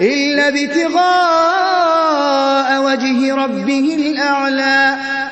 إلا ابتغاء وجه ربه الأعلى.